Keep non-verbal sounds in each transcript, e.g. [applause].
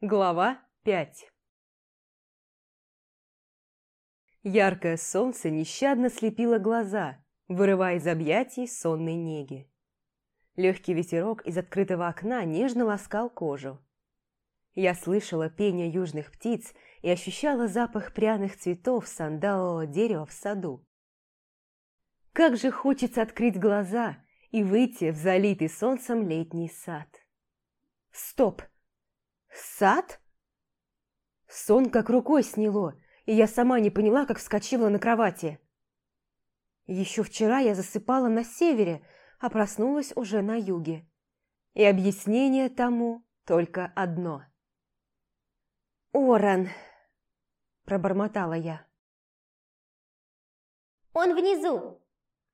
Глава 5 Яркое солнце нещадно слепило глаза, вырывая из объятий сонной неги. Легкий ветерок из открытого окна нежно ласкал кожу. Я слышала пение южных птиц и ощущала запах пряных цветов сандалового дерева в саду. Как же хочется открыть глаза и выйти в залитый солнцем летний сад. Стоп! Сад? Сон как рукой сняло, и я сама не поняла, как вскочила на кровати. Еще вчера я засыпала на севере, а проснулась уже на юге. И объяснение тому только одно. «Оран!» – пробормотала я. «Он внизу,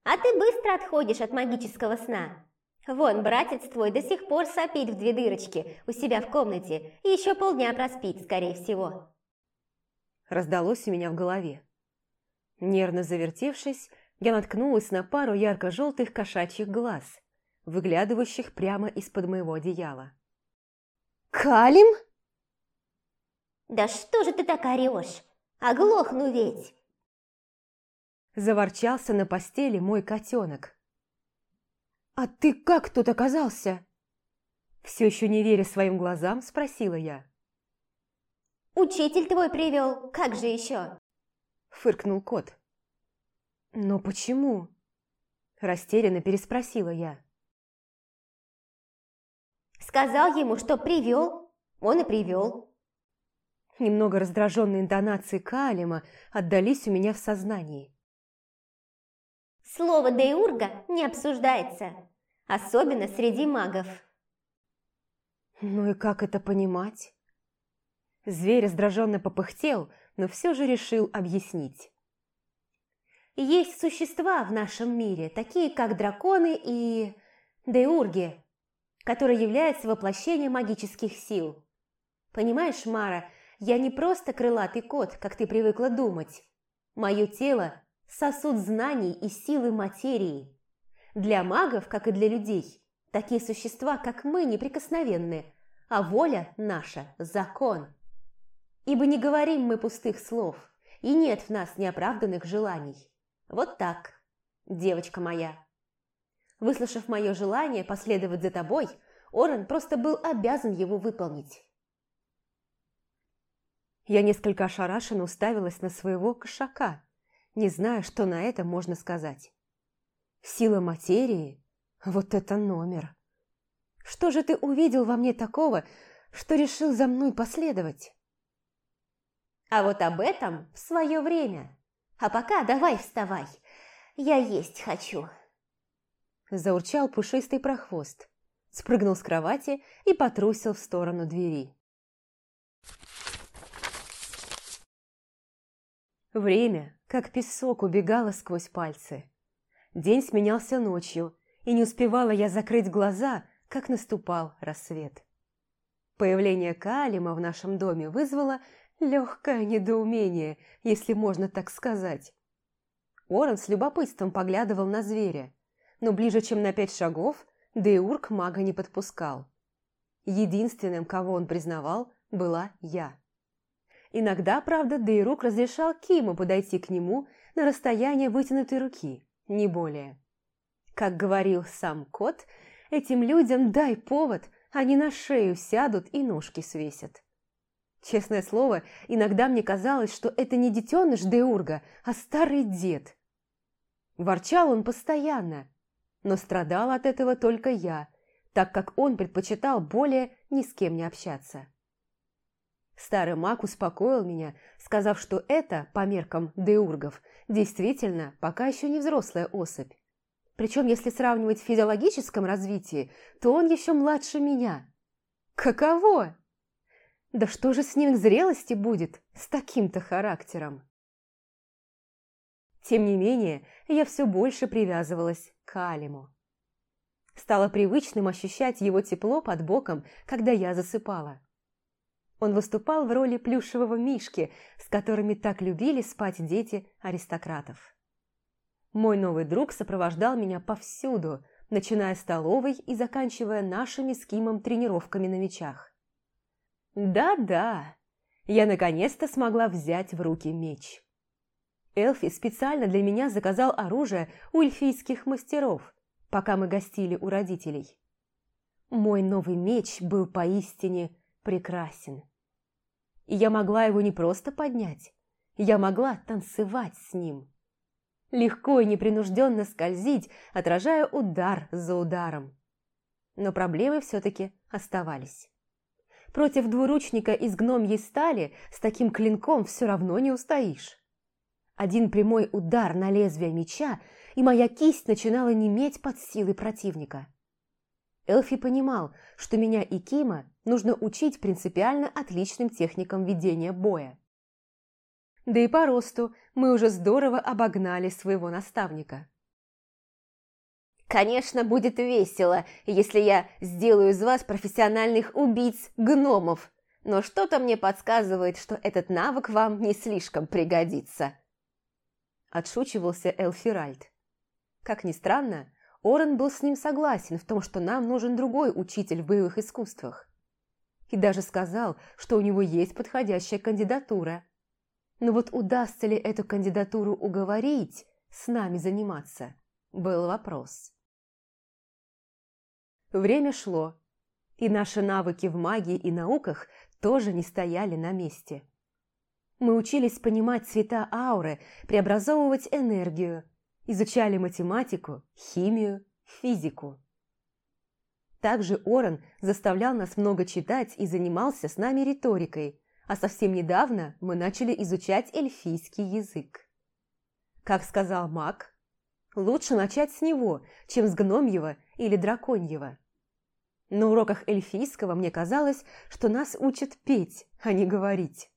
а ты быстро отходишь от магического сна. Вон, братец твой до сих пор сопит в две дырочки у себя в комнате и еще полдня проспит, скорее всего». Раздалось у меня в голове. Нервно завертевшись, я наткнулась на пару ярко-желтых кошачьих глаз, выглядывающих прямо из-под моего одеяла. «Калим?» «Да что же ты так орешь? Оглохну ведь!» Заворчался на постели мой котенок. «А ты как тут оказался?» Все еще не веря своим глазам, спросила я. «Учитель твой привел, как же еще?» Фыркнул кот. «Но почему?» Растерянно переспросила я. «Сказал ему, что привел, он и привел». Немного раздраженные интонации Калима отдались у меня в сознании. Слово «деурга» не обсуждается, особенно среди магов. Ну и как это понимать? Зверь раздраженно попыхтел, но все же решил объяснить. Есть существа в нашем мире, такие как драконы и деурги, которые являются воплощением магических сил. Понимаешь, Мара, я не просто крылатый кот, как ты привыкла думать. Мое тело – сосуд знаний и силы материи. Для магов, как и для людей, такие существа, как мы, неприкосновенны, а воля наша – закон. Ибо не говорим мы пустых слов, и нет в нас неоправданных желаний. Вот так, девочка моя. Выслушав мое желание последовать за тобой, Орен просто был обязан его выполнить. Я несколько ошарашенно уставилась на своего кошака, не зная, что на это можно сказать. Сила материи? Вот это номер! Что же ты увидел во мне такого, что решил за мной последовать? А вот об этом в свое время. А пока давай вставай, я есть хочу. Заурчал пушистый прохвост, спрыгнул с кровати и потрусил в сторону двери. Время, как песок, убегало сквозь пальцы. День сменялся ночью, и не успевала я закрыть глаза, как наступал рассвет. Появление Калима в нашем доме вызвало Легкое недоумение, если можно так сказать. Орен с любопытством поглядывал на зверя, но ближе, чем на пять шагов, Деург мага не подпускал. Единственным, кого он признавал, была я. Иногда, правда, Дейрук разрешал Киму подойти к нему на расстояние вытянутой руки, не более. Как говорил сам кот, этим людям дай повод, они на шею сядут и ножки свесят. Честное слово, иногда мне казалось, что это не детеныш Деурга, а старый дед. Ворчал он постоянно, но страдал от этого только я, так как он предпочитал более ни с кем не общаться. Старый маг успокоил меня, сказав, что это, по меркам деургов, действительно пока еще не взрослая особь. Причем, если сравнивать в физиологическом развитии, то он еще младше меня. Каково? Да что же с ним к зрелости будет с таким-то характером? Тем не менее, я все больше привязывалась к Алиму. Стало привычным ощущать его тепло под боком, когда я засыпала. Он выступал в роли плюшевого мишки, с которыми так любили спать дети аристократов. Мой новый друг сопровождал меня повсюду, начиная с столовой и заканчивая нашими с Кимом тренировками на мечах. Да-да, я наконец-то смогла взять в руки меч. Элфи специально для меня заказал оружие у эльфийских мастеров, пока мы гостили у родителей. Мой новый меч был поистине прекрасен. И я могла его не просто поднять, я могла танцевать с ним. Легко и непринужденно скользить, отражая удар за ударом. Но проблемы все-таки оставались. Против двуручника из гномьей стали с таким клинком все равно не устоишь. Один прямой удар на лезвие меча, и моя кисть начинала неметь под силой противника. Элфи понимал, что меня и Кима нужно учить принципиально отличным техникам ведения боя. Да и по росту мы уже здорово обогнали своего наставника. «Конечно, будет весело, если я сделаю из вас профессиональных убийц-гномов, но что-то мне подсказывает, что этот навык вам не слишком пригодится», отшучивался Элфиральд. Как ни странно, Орен был с ним согласен в том, что нам нужен другой учитель в боевых искусствах. И даже сказал, что у него есть подходящая кандидатура. Но вот удастся ли эту кандидатуру уговорить с нами заниматься, был вопрос. Время шло, и наши навыки в магии и науках тоже не стояли на месте. Мы учились понимать цвета ауры, преобразовывать энергию, изучали математику, химию, физику. Также Орен заставлял нас много читать и занимался с нами риторикой, а совсем недавно мы начали изучать эльфийский язык. Как сказал маг, лучше начать с него, чем с гномьего или драконьего. На уроках эльфийского мне казалось, что нас учат петь, а не говорить.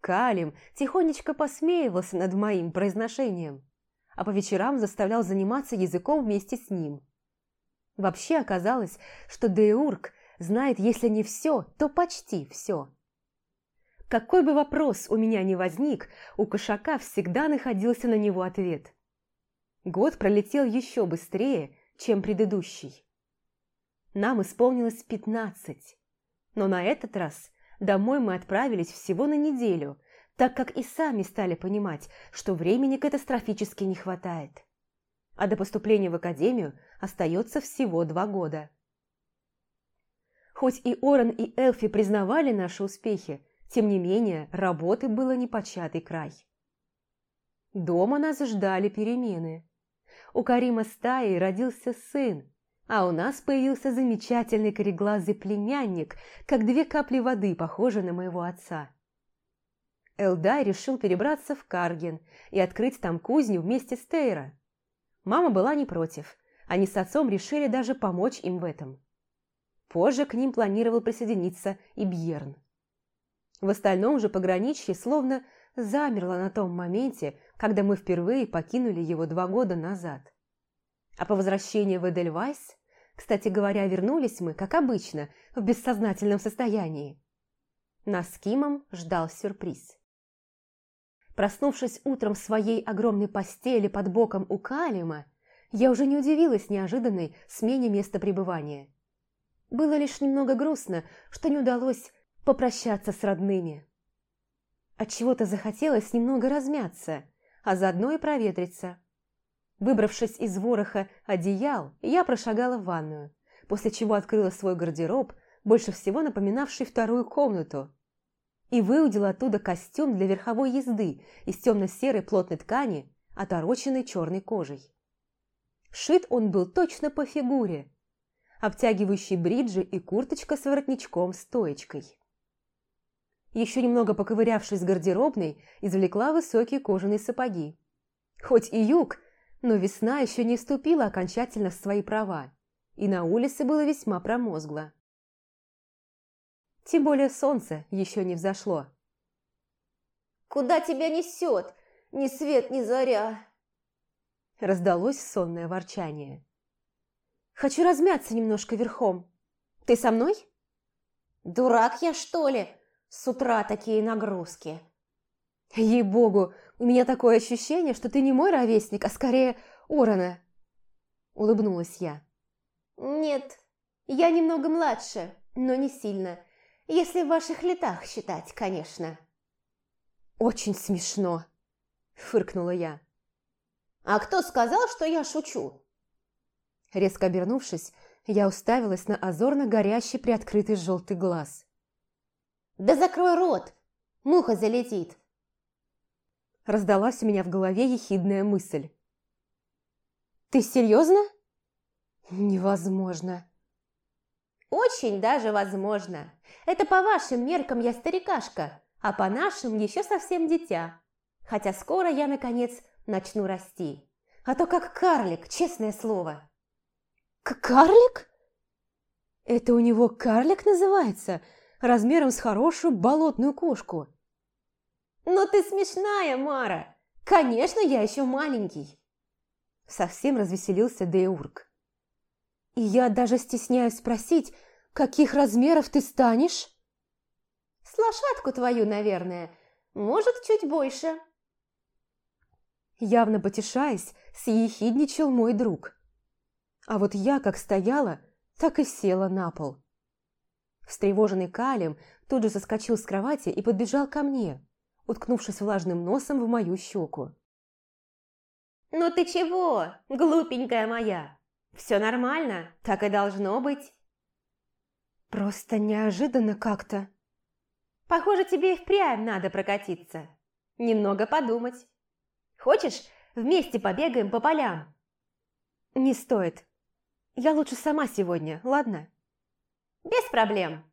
Калим тихонечко посмеивался над моим произношением, а по вечерам заставлял заниматься языком вместе с ним. Вообще оказалось, что Деург знает, если не все, то почти все. Какой бы вопрос у меня ни возник, у кошака всегда находился на него ответ. Год пролетел еще быстрее, чем предыдущий. Нам исполнилось пятнадцать, но на этот раз Домой мы отправились всего на неделю, так как и сами стали понимать, что времени катастрофически не хватает. А до поступления в академию остается всего два года. Хоть и Орен, и Элфи признавали наши успехи, тем не менее работы было непочатый край. Дома нас ждали перемены. У Карима стаи родился сын, а у нас появился замечательный кореглазый племянник, как две капли воды, похожий на моего отца. Элдай решил перебраться в Карген и открыть там кузню вместе с Тейра. Мама была не против. Они с отцом решили даже помочь им в этом. Позже к ним планировал присоединиться и Бьерн. В остальном же пограничье словно замерло на том моменте, когда мы впервые покинули его два года назад. А по возвращении в Эдельвайс, кстати говоря, вернулись мы, как обычно, в бессознательном состоянии. Нас с Кимом ждал сюрприз. Проснувшись утром в своей огромной постели под боком у Калима, я уже не удивилась неожиданной смене места пребывания. Было лишь немного грустно, что не удалось попрощаться с родными. Отчего-то захотелось немного размяться, а заодно и проветриться. Выбравшись из вороха одеял, я прошагала в ванную, после чего открыла свой гардероб, больше всего напоминавший вторую комнату, и выудила оттуда костюм для верховой езды из темно-серой плотной ткани, отороченной черной кожей. Шит он был точно по фигуре, обтягивающий бриджи и курточка с воротничком-стоечкой. Еще немного поковырявшись в гардеробной, извлекла высокие кожаные сапоги. Хоть и юг, но весна еще не вступила окончательно в свои права, и на улице было весьма промозгло. Тем более солнце еще не взошло. «Куда тебя несет? Ни свет, ни заря!» Раздалось сонное ворчание. «Хочу размяться немножко верхом. Ты со мной?» «Дурак я, что ли? С утра такие нагрузки!» «Ей-богу, у меня такое ощущение, что ты не мой ровесник, а скорее Орона!» Улыбнулась я. «Нет, я немного младше, но не сильно. Если в ваших летах считать, конечно. Очень смешно, фыркнула я. А кто сказал, что я шучу? Резко обернувшись, я уставилась на озорно горящий приоткрытый желтый глаз. «Да закрой рот! Муха залетит!» Раздалась у меня в голове ехидная мысль. «Ты серьезно?» «Невозможно!» «Очень даже возможно. Это по вашим меркам я старикашка, а по нашим еще совсем дитя. Хотя скоро я, наконец, начну расти. А то как карлик, честное слово». «Карлик?» «Это у него карлик называется, размером с хорошую болотную кошку». «Ну ты смешная, Мара! Конечно, я еще маленький!» Совсем развеселился Деург. «И я даже стесняюсь спросить, каких размеров ты станешь?» «С лошадку твою, наверное. Может, чуть больше». Явно потешаясь, съехидничал мой друг. А вот я как стояла, так и села на пол. Встревоженный Калем тут же соскочил с кровати и подбежал ко мне, уткнувшись влажным носом в мою щеку. «Ну ты чего, глупенькая моя? Все нормально, так и должно быть». «Просто неожиданно как-то». «Похоже, тебе и впрямь надо прокатиться. Немного подумать. Хочешь, вместе побегаем по полям?» «Не стоит. Я лучше сама сегодня, ладно?» «Без проблем».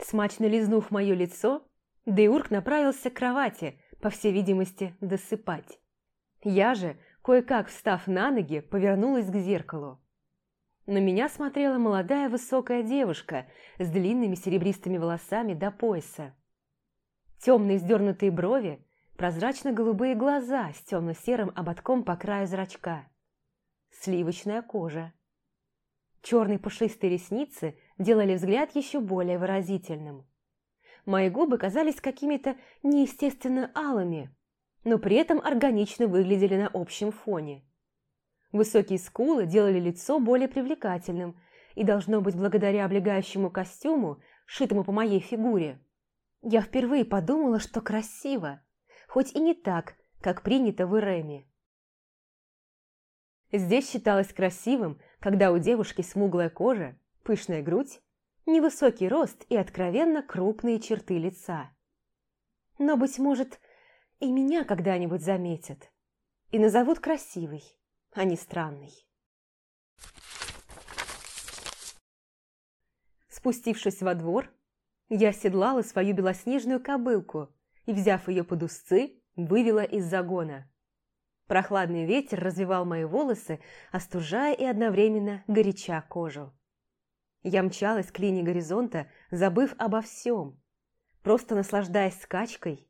Смачно лизнув мое лицо, Деурк направился к кровати, по всей видимости, досыпать. Я же, кое-как встав на ноги, повернулась к зеркалу. На меня смотрела молодая высокая девушка с длинными серебристыми волосами до пояса. Темные сдернутые брови, прозрачно-голубые глаза с темно-серым ободком по краю зрачка сливочная кожа. Черные пушистые ресницы делали взгляд еще более выразительным. Мои губы казались какими-то неестественно алыми, но при этом органично выглядели на общем фоне. Высокие скулы делали лицо более привлекательным, и, должно быть, благодаря облегающему костюму, шитому по моей фигуре, я впервые подумала, что красиво, хоть и не так, как принято в Иреме. Здесь считалось красивым, когда у девушки смуглая кожа, пышная грудь, невысокий рост и откровенно крупные черты лица. Но, быть может, и меня когда-нибудь заметят и назовут красивой, а не странной. Спустившись во двор, я оседлала свою белоснежную кобылку и, взяв ее под узцы, вывела из загона. Прохладный ветер развивал мои волосы, остужая и одновременно горяча кожу. Я мчалась к линии горизонта, забыв обо всем, просто наслаждаясь скачкой,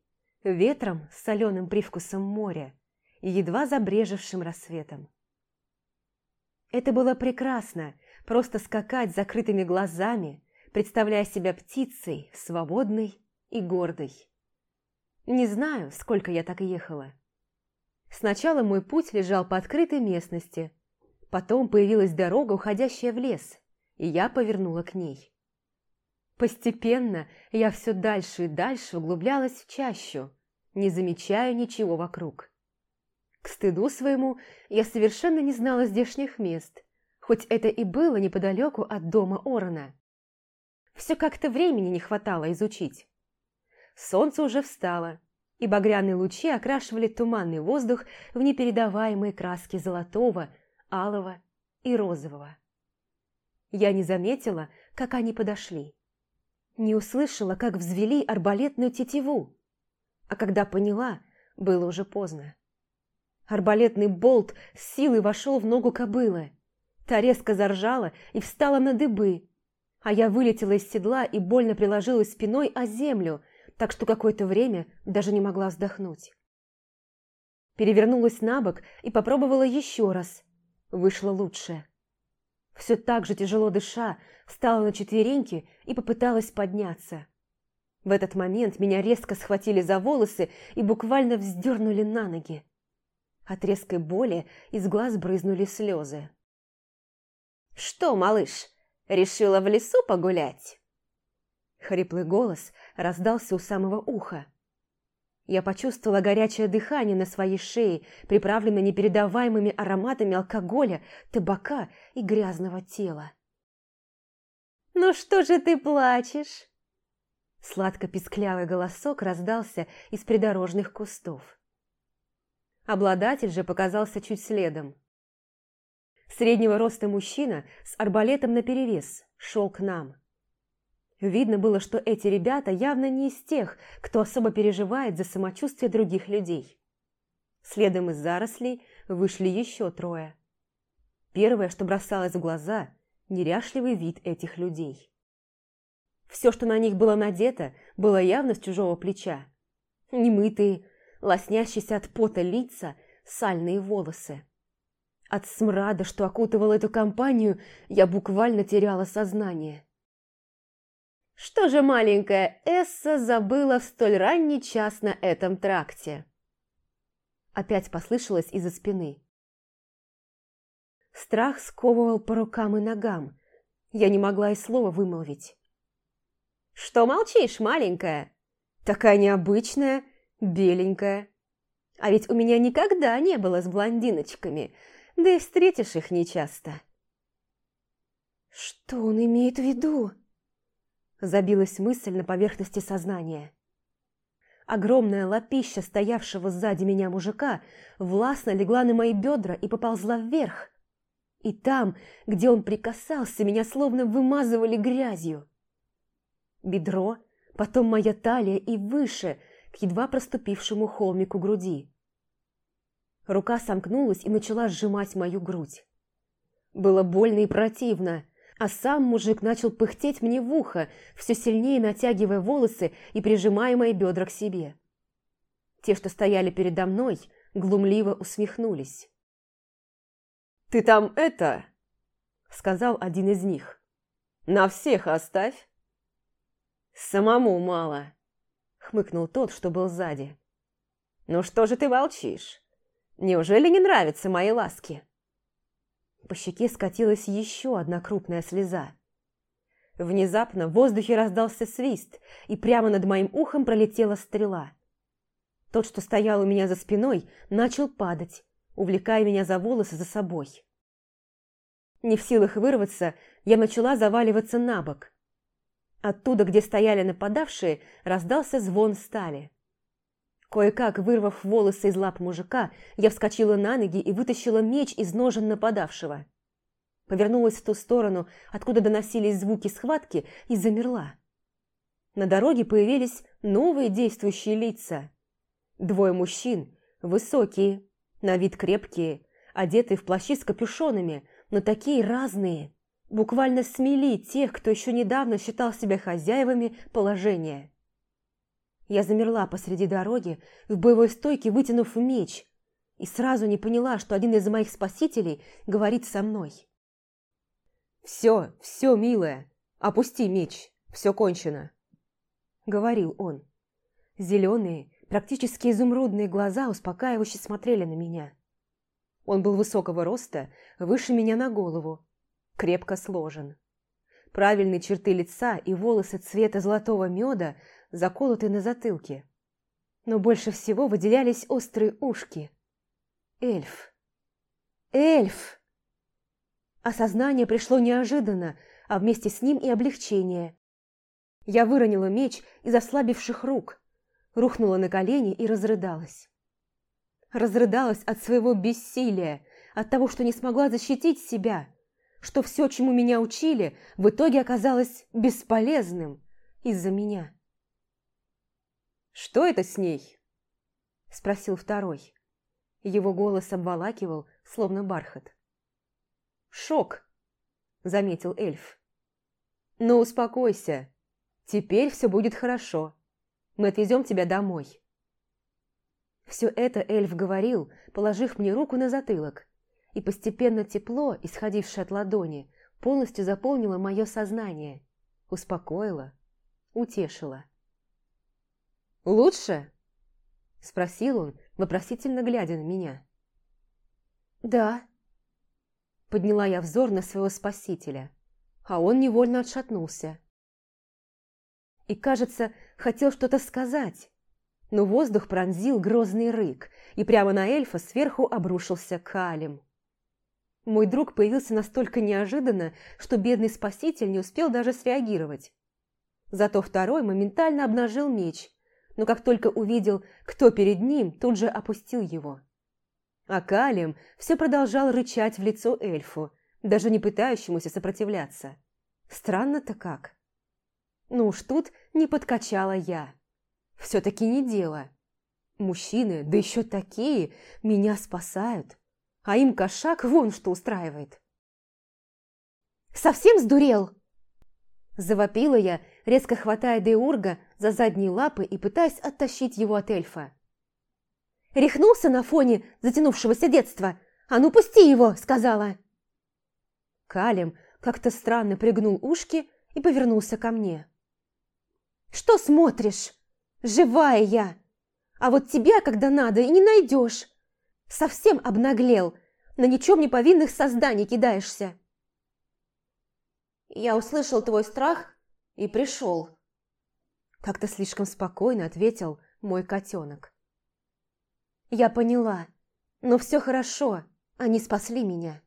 ветром с соленым привкусом моря и едва забрежевшим рассветом. Это было прекрасно, просто скакать закрытыми глазами, представляя себя птицей, свободной и гордой. Не знаю, сколько я так ехала. Сначала мой путь лежал по открытой местности, потом появилась дорога, уходящая в лес, и я повернула к ней. Постепенно я все дальше и дальше углублялась в чащу, не замечая ничего вокруг. К стыду своему я совершенно не знала здешних мест, хоть это и было неподалеку от дома Орона. Все как-то времени не хватало изучить. Солнце уже встало, и багряные лучи окрашивали туманный воздух в непередаваемые краски золотого, алого и розового. Я не заметила, как они подошли. Не услышала, как взвели арбалетную тетиву. А когда поняла, было уже поздно. Арбалетный болт с силой вошел в ногу кобылы. Та резко заржала и встала на дыбы, а я вылетела из седла и больно приложилась спиной о землю – так что какое-то время даже не могла вздохнуть. Перевернулась на бок и попробовала еще раз. Вышло лучше. Все так же тяжело дыша, встала на четвереньки и попыталась подняться. В этот момент меня резко схватили за волосы и буквально вздернули на ноги. От резкой боли из глаз брызнули слезы. «Что, малыш, решила в лесу погулять?» Хриплый голос раздался у самого уха. Я почувствовала горячее дыхание на своей шее, приправленное непередаваемыми ароматами алкоголя, табака и грязного тела. «Ну что же ты плачешь?» Сладко-писклявый голосок раздался из придорожных кустов. Обладатель же показался чуть следом. Среднего роста мужчина с арбалетом наперевес шел к нам. Видно было, что эти ребята явно не из тех, кто особо переживает за самочувствие других людей. Следом из зарослей вышли еще трое. Первое, что бросалось в глаза – неряшливый вид этих людей. Все, что на них было надето, было явно с чужого плеча. Немытые, лоснящиеся от пота лица, сальные волосы. От смрада, что окутывал эту компанию, я буквально теряла сознание. Что же маленькая Эсса забыла в столь ранний час на этом тракте? Опять послышалось из-за спины. Страх сковывал по рукам и ногам. Я не могла и слова вымолвить. «Что молчишь, маленькая? Такая необычная, беленькая. А ведь у меня никогда не было с блондиночками, да и встретишь их нечасто». «Что он имеет в виду?» Забилась мысль на поверхности сознания. Огромная лапища стоявшего сзади меня мужика властно легла на мои бедра и поползла вверх. И там, где он прикасался, меня словно вымазывали грязью. Бедро, потом моя талия и выше, к едва проступившему холмику груди. Рука сомкнулась и начала сжимать мою грудь. Было больно и противно, а сам мужик начал пыхтеть мне в ухо, все сильнее натягивая волосы и прижимая мои бедра к себе. Те, что стояли передо мной, глумливо усмехнулись. «Ты там это...» — сказал один из них. «На всех оставь!» «Самому мало!» — хмыкнул тот, что был сзади. «Ну что же ты молчишь? Неужели не нравятся мои ласки?» По щеке скатилась еще одна крупная слеза. Внезапно в воздухе раздался свист, и прямо над моим ухом пролетела стрела. Тот, что стоял у меня за спиной, начал падать, увлекая меня за волосы за собой. Не в силах вырваться, я начала заваливаться на бок. Оттуда, где стояли нападавшие, раздался звон стали. Кое-как, вырвав волосы из лап мужика, я вскочила на ноги и вытащила меч из ножен нападавшего. Повернулась в ту сторону, откуда доносились звуки схватки, и замерла. На дороге появились новые действующие лица. Двое мужчин, высокие, на вид крепкие, одетые в плащи с капюшонами, но такие разные. Буквально смели тех, кто еще недавно считал себя хозяевами положения. Я замерла посреди дороги, в боевой стойке вытянув меч, и сразу не поняла, что один из моих спасителей говорит со мной. «Все, все, милая, опусти меч, все кончено», — говорил он. Зеленые, практически изумрудные глаза успокаивающе смотрели на меня. Он был высокого роста, выше меня на голову, крепко сложен. Правильные черты лица и волосы цвета золотого меда заколоты на затылке. Но больше всего выделялись острые ушки. Эльф. Эльф! Осознание пришло неожиданно, а вместе с ним и облегчение. Я выронила меч из ослабевших рук, рухнула на колени и разрыдалась. Разрыдалась от своего бессилия, от того, что не смогла защитить себя, что все, чему меня учили, в итоге оказалось бесполезным из-за меня. «Что это с ней?» – спросил второй. Его голос обволакивал, словно бархат. «Шок», – заметил эльф. «Ну, успокойся. Теперь все будет хорошо. Мы отвезем тебя домой». Все это эльф говорил, положив мне руку на затылок, и постепенно тепло, исходившее от ладони, полностью заполнило мое сознание, успокоило, утешило. «Лучше?» – спросил он, вопросительно глядя на меня. «Да». Подняла я взор на своего спасителя, а он невольно отшатнулся. и, кажется, хотел что-то сказать, но воздух пронзил грозный рык, и прямо на эльфа сверху обрушился Калим. Мой друг появился настолько неожиданно, что бедный спаситель не успел даже среагировать. Зато второй моментально обнажил меч, но как только увидел, кто перед ним, тут же опустил его. А Калим все продолжал рычать в лицо эльфу, даже не пытающемуся сопротивляться. Странно-то как. Ну уж тут не подкачала я. Все-таки не дело. Мужчины, да еще такие, меня спасают. А им кошак вон что устраивает. «Совсем сдурел?» Завопила я, резко хватая Деурга за задние лапы и пытаясь оттащить его от эльфа. «Рехнулся на фоне затянувшегося детства? А ну пусти его!» – сказала. Калим как-то странно пригнул ушки и повернулся ко мне. «Что смотришь? Живая я! А вот тебя, когда надо, и не найдешь! Совсем обнаглел, на ничем не повинных созданий кидаешься!» «Я услышал твой страх и пришел», – как-то слишком спокойно ответил мой котенок. «Я поняла, но все хорошо, они спасли меня.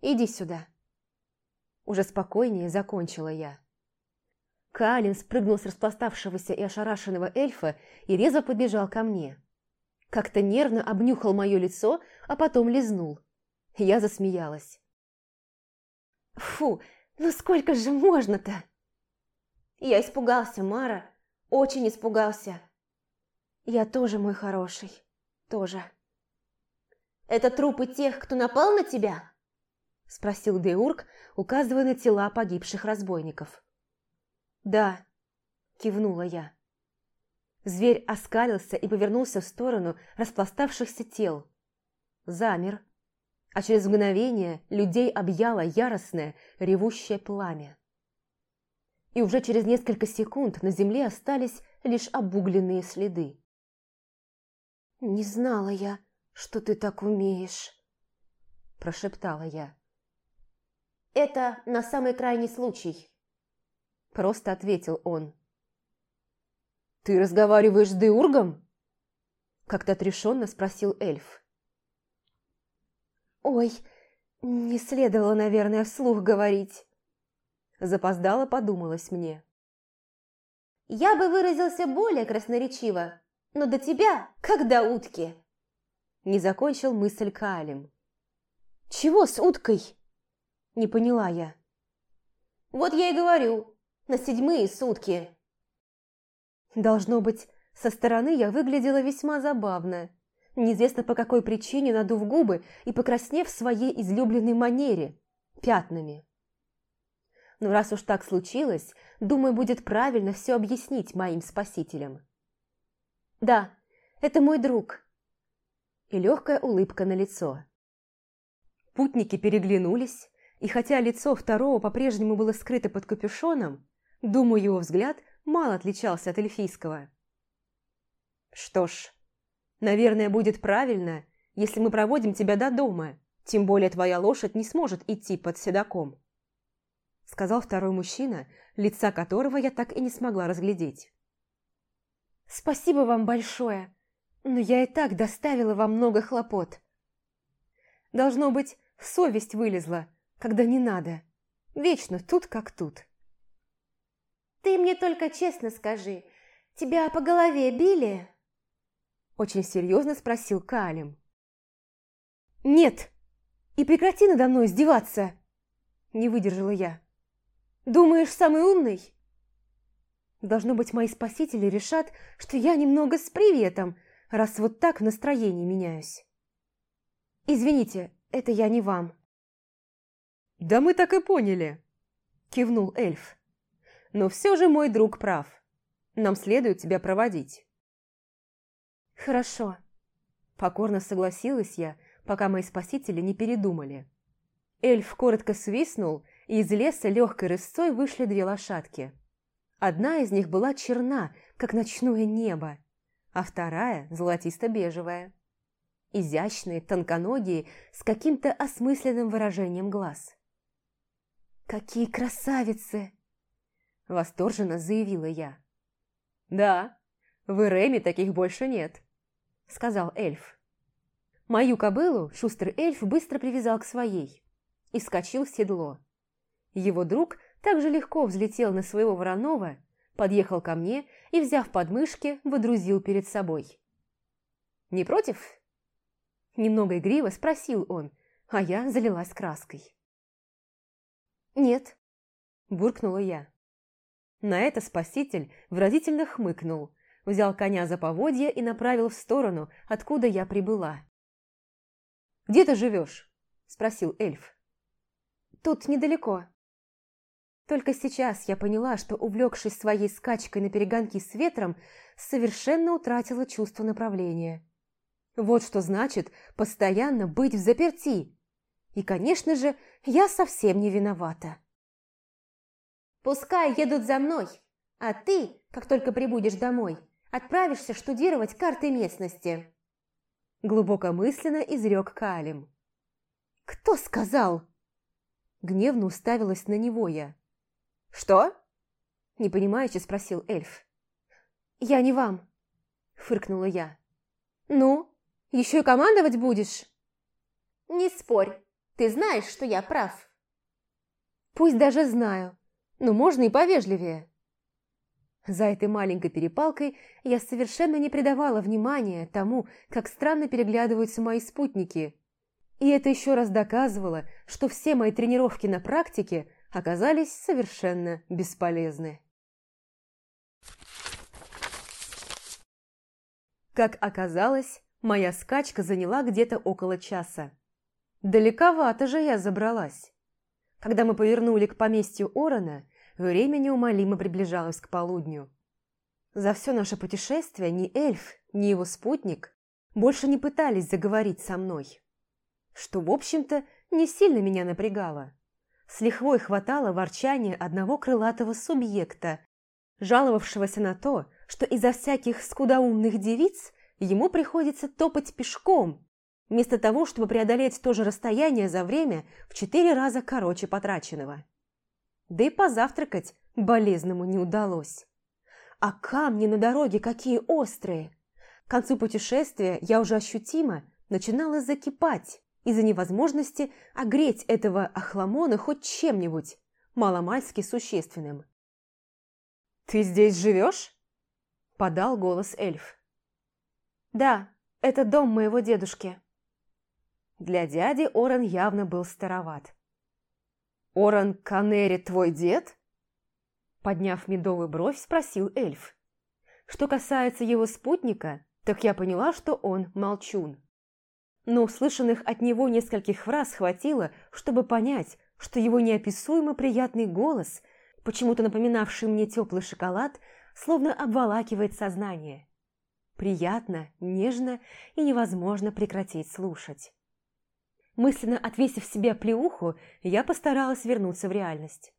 Иди сюда». Уже спокойнее закончила я. Калин спрыгнул с распластавшегося и ошарашенного эльфа и резво побежал ко мне. Как-то нервно обнюхал мое лицо, а потом лизнул. Я засмеялась. «Фу, ну сколько же можно-то?» «Я испугался, Мара, очень испугался». «Я тоже, мой хороший, тоже». «Это трупы тех, кто напал на тебя?» – спросил Деург, указывая на тела погибших разбойников. «Да», – кивнула я. Зверь оскалился и повернулся в сторону распластавшихся тел. Замер, а через мгновение людей объяло яростное, ревущее пламя. И уже через несколько секунд на земле остались лишь обугленные следы. «Не знала я, что ты так умеешь», – прошептала я. «Это на самый крайний случай», – просто ответил он. «Ты разговариваешь с Деургом?» – как-то отрешенно спросил эльф. «Ой, не следовало, наверное, вслух говорить». Запоздало подумалось мне. «Я бы выразился более красноречиво, но до тебя, как до утки!» Не закончил мысль Калим. «Чего с уткой?» Не поняла я. Вот я и говорю, на седьмые сутки. Должно быть, со стороны я выглядела весьма забавно. Неизвестно по какой причине надув губы и покраснев в своей излюбленной манере – пятнами. Но раз уж так случилось, думаю, будет правильно все объяснить моим спасителям. Да, это мой друг. И легкая улыбка на лицо. Путники переглянулись, и хотя лицо второго по-прежнему было скрыто под капюшоном, думаю, его взгляд мало отличался от эльфийского. «Что ж, наверное, будет правильно, если мы проводим тебя до дома, тем более твоя лошадь не сможет идти под седаком», сказал второй мужчина, лица которого я так и не смогла разглядеть. «Спасибо вам большое, но я и так доставила вам много хлопот». Должно быть, совесть вылезла, когда не надо. Вечно тут как тут. «Ты мне только честно скажи, тебя по голове били?» Очень серьезно спросил Калим. «Нет! И прекрати надо мной издеваться!» Не выдержала я. «Думаешь, самый умный?» Должно быть, мои спасители решат, что я немного с приветом, раз вот так в настроении меняюсь. «Извините, это я не вам». «Да мы так и поняли», – кивнул эльф. «Но все же мой друг прав. Нам следует тебя проводить». «Хорошо», – покорно согласилась я, пока мои спасители не передумали. Эльф коротко свистнул, и из леса легкой рысцой вышли две лошадки. Одна из них была черна, как ночное небо, а вторая – золотисто-бежевая. Изящные, тонконогие, с каким-то осмысленным выражением глаз. «Какие красавицы!» Восторженно заявила я. «Да, в Иреме таких больше нет», — сказал эльф. Мою кобылу шустрый эльф быстро привязал к своей и вскочил в седло. Его друг также легко взлетел на своего вороного, подъехал ко мне и, взяв подмышки, выдрузил перед собой. «Не против?» Немного игриво спросил он, а я залилась краской. «Нет», – буркнула я. На это спаситель выразительно хмыкнул, взял коня за поводья и направил в сторону, откуда я прибыла. «Где ты живешь?» – спросил эльф. «Тут недалеко». Только сейчас я поняла, что, увлекшись своей скачкой на перегонки с ветром, совершенно утратила чувство направления. Вот что значит постоянно быть в заперти. И, конечно же, я совсем не виновата. Пускай едут за мной, а ты, как только прибудешь домой, отправишься штудировать карты местности. Глубокомысленно изрек Калим. «Кто сказал?» Гневно уставилась на него я. «Что?» Непонимающе спросил эльф. «Я не вам», фыркнула я. «Ну, еще и командовать будешь?» «Не спорь, ты знаешь, что я прав». «Пусть даже знаю, ну, можно и повежливее. За этой маленькой перепалкой я совершенно не придавала внимания тому, как странно переглядываются мои спутники. И это еще раз доказывало, что все мои тренировки на практике оказались совершенно бесполезны. Как оказалось, моя скачка заняла где-то около часа. Далековато же я забралась. Когда мы повернули к поместью Орона, время неумолимо приближалось к полудню. За все наше путешествие ни эльф, ни его спутник больше не пытались заговорить со мной. Что, в общем-то, не сильно меня напрягало. С лихвой хватало ворчания одного крылатого субъекта, жаловавшегося на то, что из-за всяких скудоумных девиц ему приходится топать пешком, вместо того, чтобы преодолеть то же расстояние за время в четыре раза короче потраченного. Да и позавтракать болезному не удалось. А камни на дороге какие острые! К концу путешествия я уже ощутимо начинала закипать из-за невозможности огреть этого охламона хоть чем-нибудь маломальски существенным. «Ты здесь живешь?» – подал голос эльф. «Да, это дом моего дедушки», для дяди Оран явно был староват. «Оран Канери твой дед?» Подняв медовую бровь, спросил эльф. Что касается его спутника, так я поняла, что он молчун. Но услышанных от него нескольких фраз хватило, чтобы понять, что его неописуемо приятный голос, почему-то напоминавший мне теплый шоколад, словно обволакивает сознание. Приятно, нежно и невозможно прекратить слушать. Мысленно отвесив себе плеуху, я постаралась вернуться в реальность.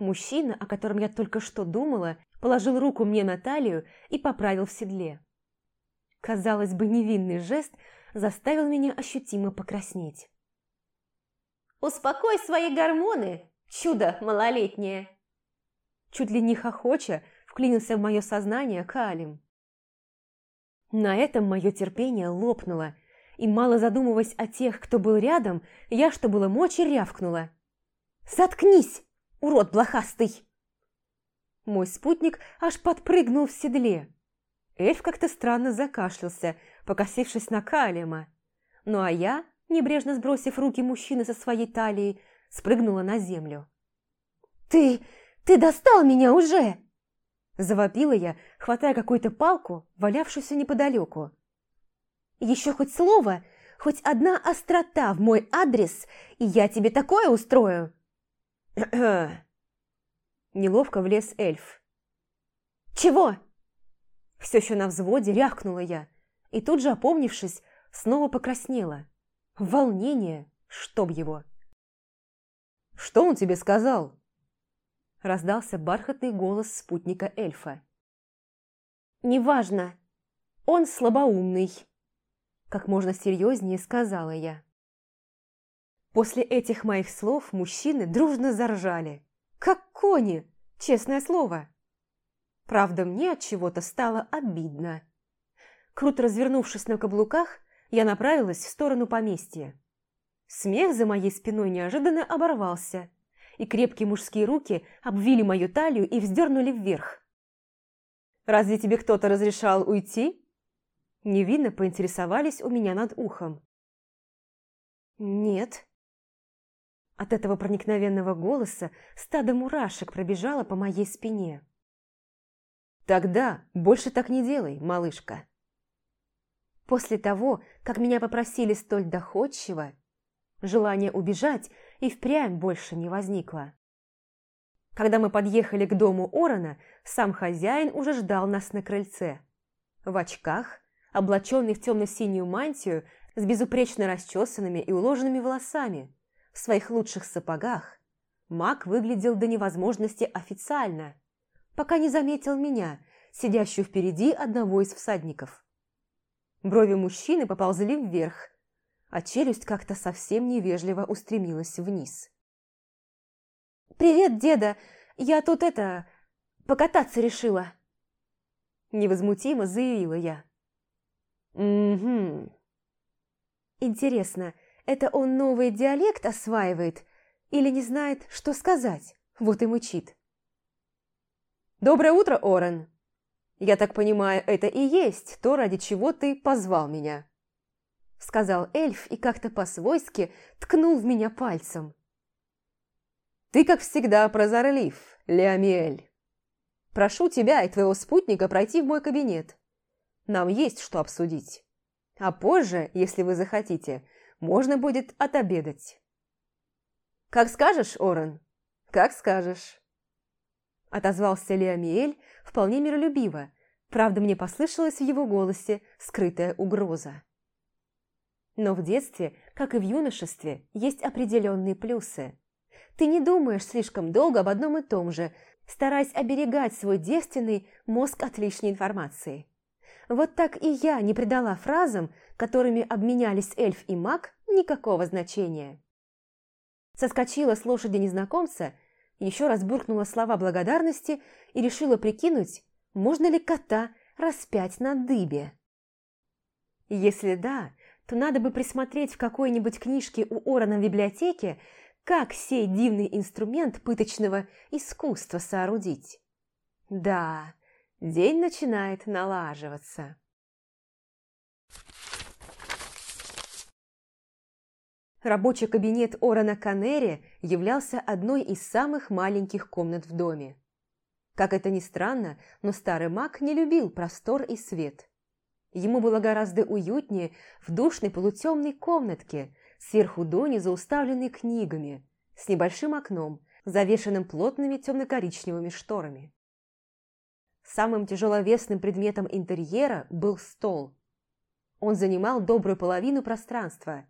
Мужчина, о котором я только что думала, положил руку мне на талию и поправил в седле. Казалось бы, невинный жест заставил меня ощутимо покраснеть. «Успокой свои гормоны, чудо малолетнее!» Чуть ли не хохоча вклинился в мое сознание Калим. На этом мое терпение лопнуло, и, мало задумываясь о тех, кто был рядом, я, что было мочи, рявкнула. «Заткнись, урод блохастый!» Мой спутник аж подпрыгнул в седле. Эльф как-то странно закашлялся, покосившись на Калима. Ну а я, небрежно сбросив руки мужчины со своей талии, спрыгнула на землю. «Ты... ты достал меня уже!» Завопила я, хватая какую-то палку, валявшуюся неподалеку. Еще хоть слово, хоть одна острота в мой адрес, и я тебе такое устрою!» [clears throat] Неловко влез эльф. «Чего?» Все еще на взводе рявкнула я, и тут же, опомнившись, снова покраснела. Волнение, чтоб его. «Что он тебе сказал?» Раздался бархатный голос спутника эльфа. «Неважно. Он слабоумный» как можно серьезнее сказала я. После этих моих слов мужчины дружно заржали. Как кони! Честное слово. Правда, мне от чего-то стало обидно. Круто развернувшись на каблуках, я направилась в сторону поместья. Смех за моей спиной неожиданно оборвался, и крепкие мужские руки обвили мою талию и вздернули вверх. «Разве тебе кто-то разрешал уйти?» Невинно поинтересовались у меня над ухом. «Нет». От этого проникновенного голоса стадо мурашек пробежало по моей спине. «Тогда больше так не делай, малышка». После того, как меня попросили столь доходчиво, желание убежать и впрямь больше не возникло. Когда мы подъехали к дому Орона, сам хозяин уже ждал нас на крыльце. В очках, облаченный в темно-синюю мантию, с безупречно расчесанными и уложенными волосами, в своих лучших сапогах, маг выглядел до невозможности официально, пока не заметил меня, сидящую впереди одного из всадников. Брови мужчины поползли вверх, а челюсть как-то совсем невежливо устремилась вниз. «Привет, деда! Я тут это... покататься решила!» Невозмутимо заявила я. «Угу». Интересно, это он новый диалект осваивает или не знает, что сказать, вот и мучит. «Доброе утро, Орен!» «Я так понимаю, это и есть то, ради чего ты позвал меня», сказал эльф и как-то по-свойски ткнул в меня пальцем. «Ты, как всегда, прозорлив, Леомиэль. Прошу тебя и твоего спутника пройти в мой кабинет. Нам есть что обсудить. А позже, если вы захотите, можно будет отобедать». «Как скажешь, Орен, как скажешь». Отозвался Леомиэль вполне миролюбиво, правда, мне послышалась в его голосе скрытая угроза. Но в детстве, как и в юношестве, есть определенные плюсы. Ты не думаешь слишком долго об одном и том же, стараясь оберегать свой девственный мозг от лишней информации. Вот так и я не придала фразам, которыми обменялись эльф и маг, никакого значения. Соскочила с лошади незнакомца, еще раз буркнула слова благодарности и решила прикинуть, можно ли кота распять на дыбе. Если да, то надо бы присмотреть в какой-нибудь книжке у Орона в библиотеке, как сей дивный инструмент пыточного искусства соорудить. Да, день начинает налаживаться. Рабочий кабинет Орона Канери являлся одной из самых маленьких комнат в доме. Как это ни странно, но старый маг не любил простор и свет. Ему было гораздо уютнее в душной полутемной комнатке, сверху донизу уставленной книгами, с небольшим окном, завешенным плотными темно-коричневыми шторами. Самым тяжеловесным предметом интерьера был стол. Он занимал добрую половину пространства,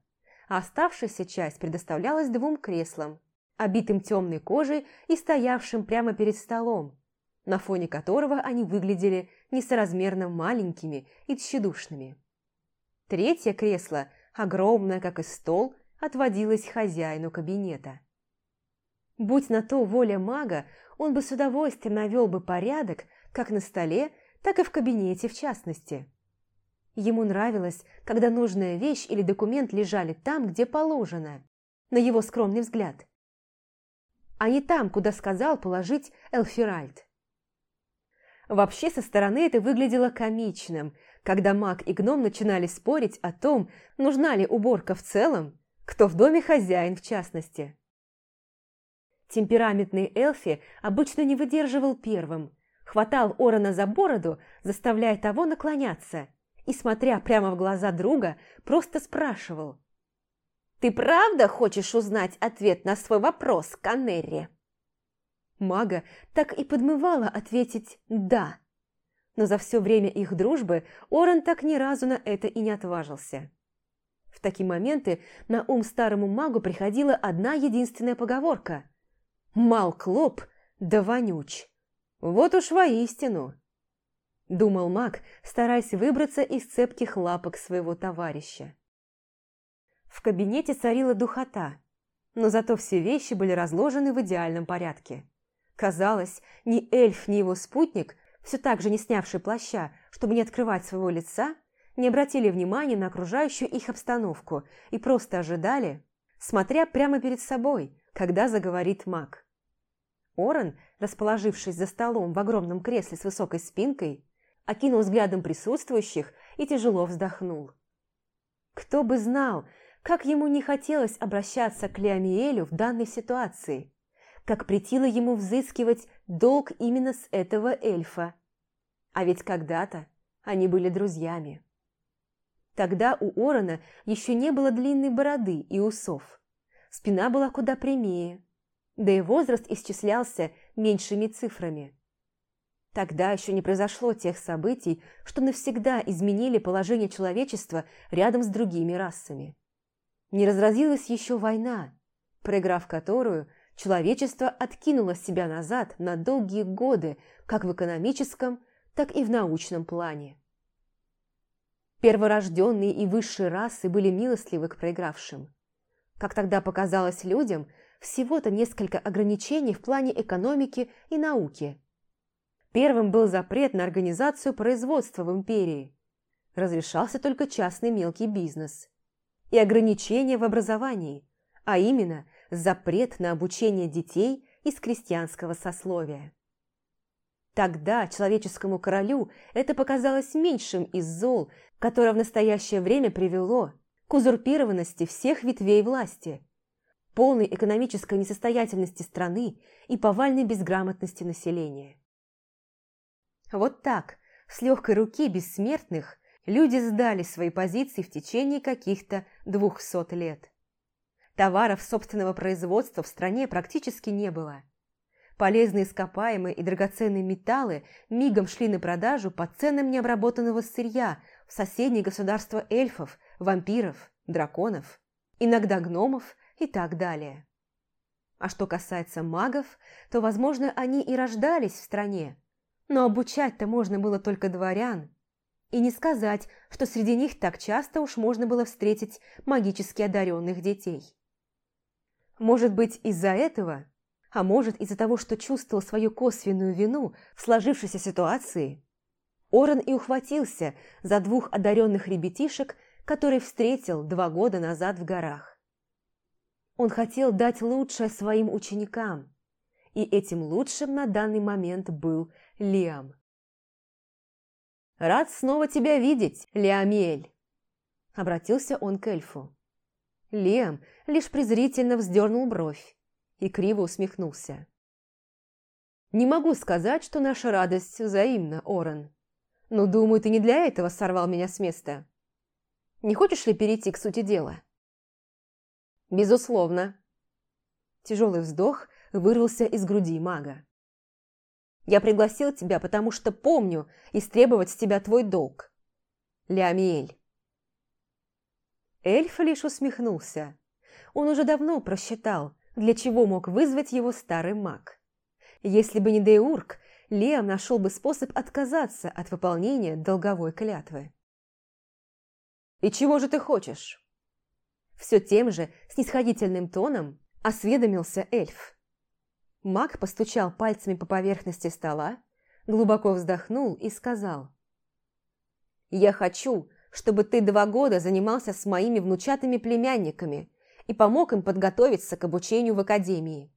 а оставшаяся часть предоставлялась двум креслам, обитым темной кожей и стоявшим прямо перед столом, на фоне которого они выглядели несоразмерно маленькими и тщедушными. Третье кресло, огромное, как и стол, отводилось хозяину кабинета. Будь на то воля мага, он бы с удовольствием навел бы порядок как на столе, так и в кабинете в частности. Ему нравилось, когда нужная вещь или документ лежали там, где положено, на его скромный взгляд, а не там, куда сказал положить Элфиральд. Вообще, со стороны это выглядело комичным, когда маг и гном начинали спорить о том, нужна ли уборка в целом, кто в доме хозяин в частности. Темпераментный Элфи обычно не выдерживал первым, хватал Орона за бороду, заставляя того наклоняться – и, смотря прямо в глаза друга, просто спрашивал. «Ты правда хочешь узнать ответ на свой вопрос, Канерри?» Мага так и подмывала ответить «да». Но за все время их дружбы Орен так ни разу на это и не отважился. В такие моменты на ум старому магу приходила одна единственная поговорка «Мал клоп, да вонюч». Вот уж воистину думал маг, стараясь выбраться из цепких лапок своего товарища. В кабинете царила духота, но зато все вещи были разложены в идеальном порядке. Казалось, ни эльф, ни его спутник, все так же не снявший плаща, чтобы не открывать своего лица, не обратили внимания на окружающую их обстановку и просто ожидали, смотря прямо перед собой, когда заговорит маг. Орен, расположившись за столом в огромном кресле с высокой спинкой, окинул взглядом присутствующих и тяжело вздохнул. Кто бы знал, как ему не хотелось обращаться к Леомиэлю в данной ситуации, как претило ему взыскивать долг именно с этого эльфа. А ведь когда-то они были друзьями. Тогда у Орона еще не было длинной бороды и усов. Спина была куда прямее, да и возраст исчислялся меньшими цифрами. Тогда еще не произошло тех событий, что навсегда изменили положение человечества рядом с другими расами. Не разразилась еще война, проиграв которую, человечество откинуло себя назад на долгие годы как в экономическом, так и в научном плане. Перворожденные и высшие расы были милостливы к проигравшим. Как тогда показалось людям, всего-то несколько ограничений в плане экономики и науки. Первым был запрет на организацию производства в империи. Разрешался только частный мелкий бизнес. И ограничения в образовании, а именно запрет на обучение детей из крестьянского сословия. Тогда человеческому королю это показалось меньшим из зол, которое в настоящее время привело к узурпированности всех ветвей власти, полной экономической несостоятельности страны и повальной безграмотности населения. Вот так, с легкой руки бессмертных, люди сдали свои позиции в течение каких-то двухсот лет. Товаров собственного производства в стране практически не было – Полезные ископаемые и драгоценные металлы мигом шли на продажу по ценам необработанного сырья в соседние государства эльфов, вампиров, драконов, иногда гномов и так далее. А что касается магов, то, возможно, они и рождались в стране, но обучать-то можно было только дворян. И не сказать, что среди них так часто уж можно было встретить магически одаренных детей. Может быть, из-за этого а может из-за того, что чувствовал свою косвенную вину в сложившейся ситуации, Орен и ухватился за двух одаренных ребятишек, которые встретил два года назад в горах. Он хотел дать лучшее своим ученикам, и этим лучшим на данный момент был Лиам. «Рад снова тебя видеть, Лиамель!» – обратился он к эльфу. Лиам лишь презрительно вздернул бровь и криво усмехнулся. «Не могу сказать, что наша радость взаимна, Орен. Но, думаю, ты не для этого сорвал меня с места. Не хочешь ли перейти к сути дела?» «Безусловно». Тяжелый вздох вырвался из груди мага. «Я пригласил тебя, потому что помню истребовать с тебя твой долг. Леомиэль». Эльф лишь усмехнулся. Он уже давно просчитал, для чего мог вызвать его старый маг. Если бы не Деург, Леом нашел бы способ отказаться от выполнения долговой клятвы. «И чего же ты хочешь?» Все тем же снисходительным тоном осведомился эльф. Маг постучал пальцами по поверхности стола, глубоко вздохнул и сказал. «Я хочу, чтобы ты два года занимался с моими внучатыми племянниками и помог им подготовиться к обучению в академии.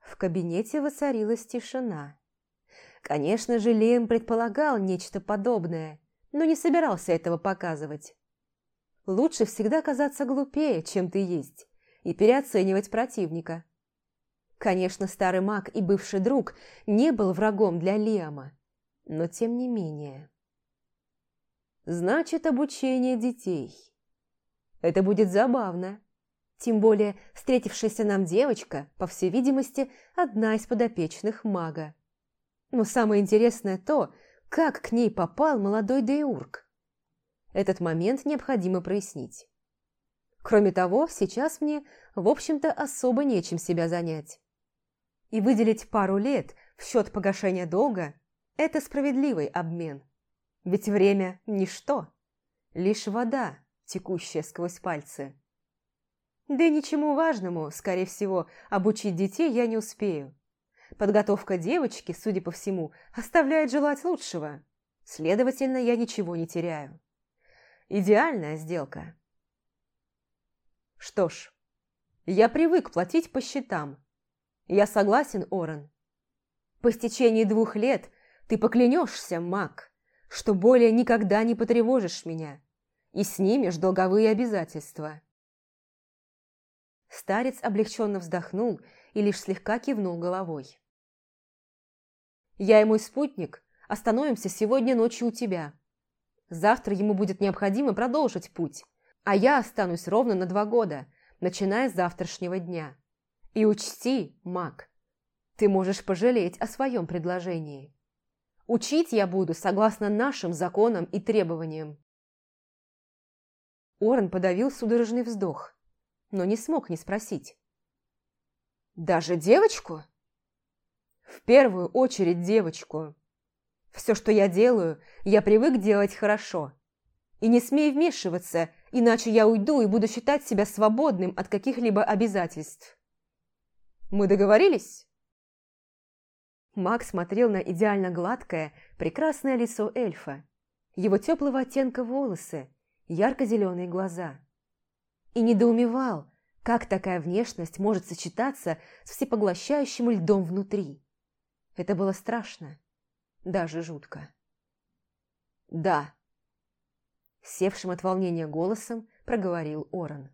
В кабинете воцарилась тишина. Конечно же, Лем предполагал нечто подобное, но не собирался этого показывать. Лучше всегда казаться глупее, чем ты есть, и переоценивать противника. Конечно, старый маг и бывший друг не был врагом для Лиама, но тем не менее. Значит, обучение детей – это будет забавно. Тем более, встретившаяся нам девочка, по всей видимости, одна из подопечных мага. Но самое интересное то, как к ней попал молодой Деург. Этот момент необходимо прояснить. Кроме того, сейчас мне, в общем-то, особо нечем себя занять. И выделить пару лет в счет погашения долга – это справедливый обмен. Ведь время – ничто, лишь вода, текущая сквозь пальцы. Да и ничему важному, скорее всего, обучить детей я не успею. подготовка девочки, судя по всему, оставляет желать лучшего. Следовательно, я ничего не теряю. Идеальная сделка. Что ж, я привык платить по счетам. Я согласен, Орен. По стечении двух лет ты поклянешься, маг, что более никогда не потревожишь меня и снимешь долговые обязательства. Старец облегченно вздохнул и лишь слегка кивнул головой. «Я и мой спутник остановимся сегодня ночью у тебя. Завтра ему будет необходимо продолжить путь, а я останусь ровно на два года, начиная с завтрашнего дня. И учти, маг, ты можешь пожалеть о своем предложении. Учить я буду согласно нашим законам и требованиям. Орен подавил судорожный вздох, но не смог не спросить. «Даже девочку?» «В первую очередь девочку. Все, что я делаю, я привык делать хорошо. И не смей вмешиваться, иначе я уйду и буду считать себя свободным от каких-либо обязательств. Мы договорились?» Макс смотрел на идеально гладкое, прекрасное лицо эльфа, его теплого оттенка волосы, ярко-зеленые глаза. И недоумевал, как такая внешность может сочетаться с всепоглощающим льдом внутри. Это было страшно даже жутко. «Да», – севшим от волнения голосом проговорил Оран.